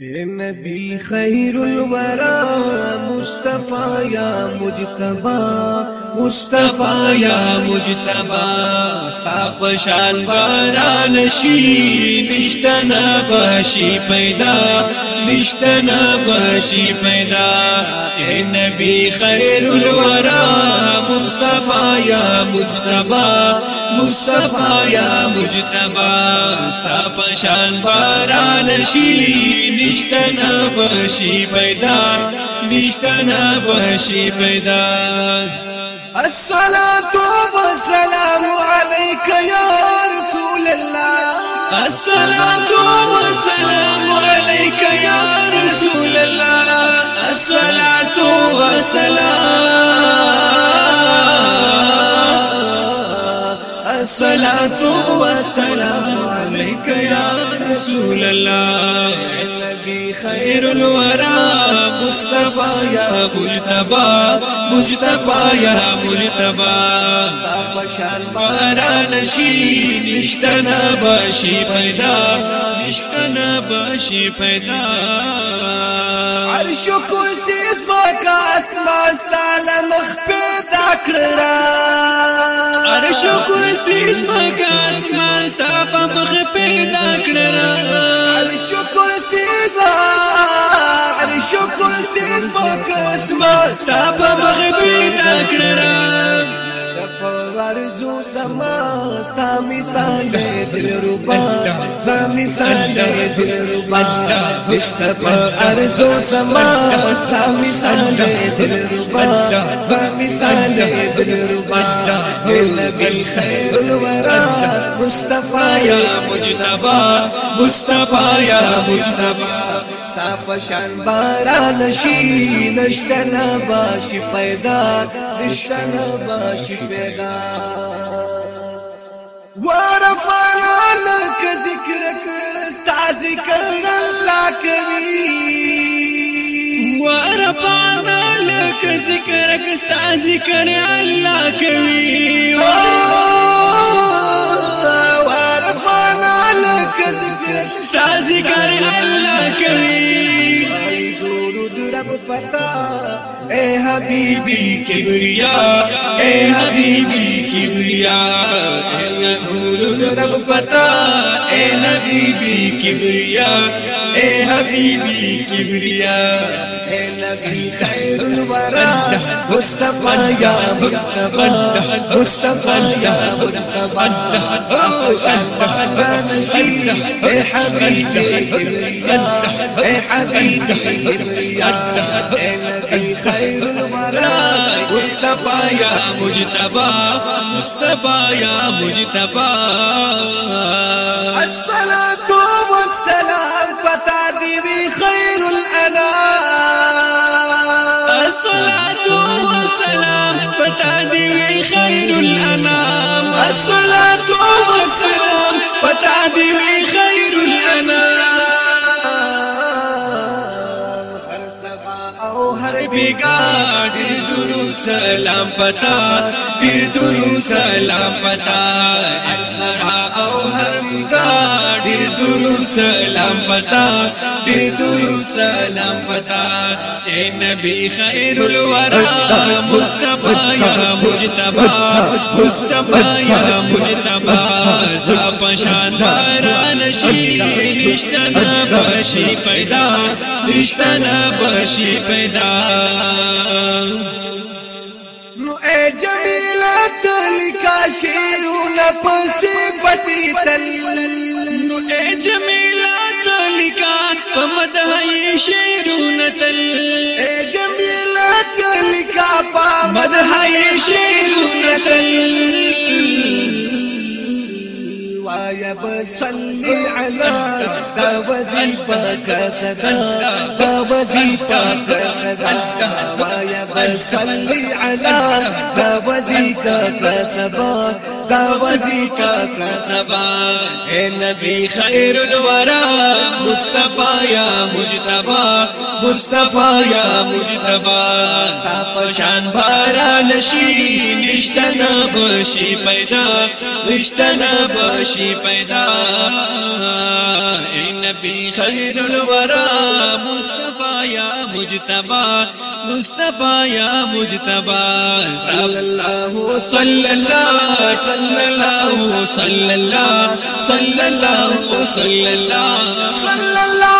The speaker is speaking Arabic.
نبی خیر الورا مصطفی یا مجتبا مصطفی یا مجتبا ستا پشان باران شي نشتنا بشي پیدا نشتنا بشي پیدا اے نبی خیر الورا مصطفی یا مجتبا مصطفی یا مجتبا ستا پشان باران شي نشتنا بشي پیدا نشتنا بشي پیدا الصلاة والسلام عليك يا رسول الله. الصلاة والسلام عليك يا رسول الله. الصلاة والسلام الصلاة والسلام عليك يا رسول الله. النبي خير الورى مصطفى يا مجتبى مصطفى يا مجتبى استغفشان باران شي نشتنا باشي پیدا نشتنا بشي پیدا. عرش کرسی زمکا اسمان ستاله مخ پیدا کړل عرش کرسی زمکا اسمان ستاله مخ پیدا کړل عرش کرسی عرش کرسی زمکا اسمان ستاله مخ پیدا کړل ورزو سما ستا مثال دل روبا ستا مثال دل روبا نشتا په ارزو سما ستا مثال دل روبا ستا مثال دل روبا نبی خیر الورا مصطفی یا مجتبا مصطفی یا مجتبا ستا پشان باران شي نشتنا باشي پیدا نشتنا باشي پیدا. ورفعنا لك ذكرك ستا ذكر الله کوي. ورفعنا لك ذكرك ستا ذكر الله کوي درود رب پتا اے حبیبی کبریا اے حبیبی کبریا درود رب پتا اے حبیبی کبریا اے حبیبی کبریا اے نبی خیر الورا مصطفی یا مصطفی مصطفی یا مصطفی اے حبیبی کبریا اے حبیبی نبي خير الورى. مصطفى يا مجتبى مصطفى يا مجتبى الصلاة والسلام فتعدي خير الأنام. الصلاة والسلام فتعدي خير الأنام. الصلاة والسلام فتعدي خير بیگا ډیر درو سلام پتا. ډیر درو سلام پتا. هر سبا او هر بیگا ډیر درو سلام پتا. ډیر درو سلام پتا. اے نبی خیر الورا مصطفی یا مجتبی. مصطفی یا مجتبی. ستا پشان باران شي نشتنا بشي پیدا نشتنا بشي پیدا نو اے جمیلہ تلکا شیرون پصفتی تل نو اے جمیلہ تلکا پمدہی شیرون تل اے جمیلہ تلکا پمدہی رب صلی علی دا وظیفه کسدا دا وظیفه کسدا یا رب صلی علی دا وظیفه کسبا دا وظیفه کسبا اے نبی خیر الورا مصطفی یا مجتبا مصطفی یا مجتبا ستا پشان باران شي نشتنا بشي پیدا نشتنا بشي پیدا. نبی خیر الورا مصطفی یا مجتبا مصطفی یا مجتبا صلی الله صلی الله صلی الله صلی الله صلی الله صلی الله illallah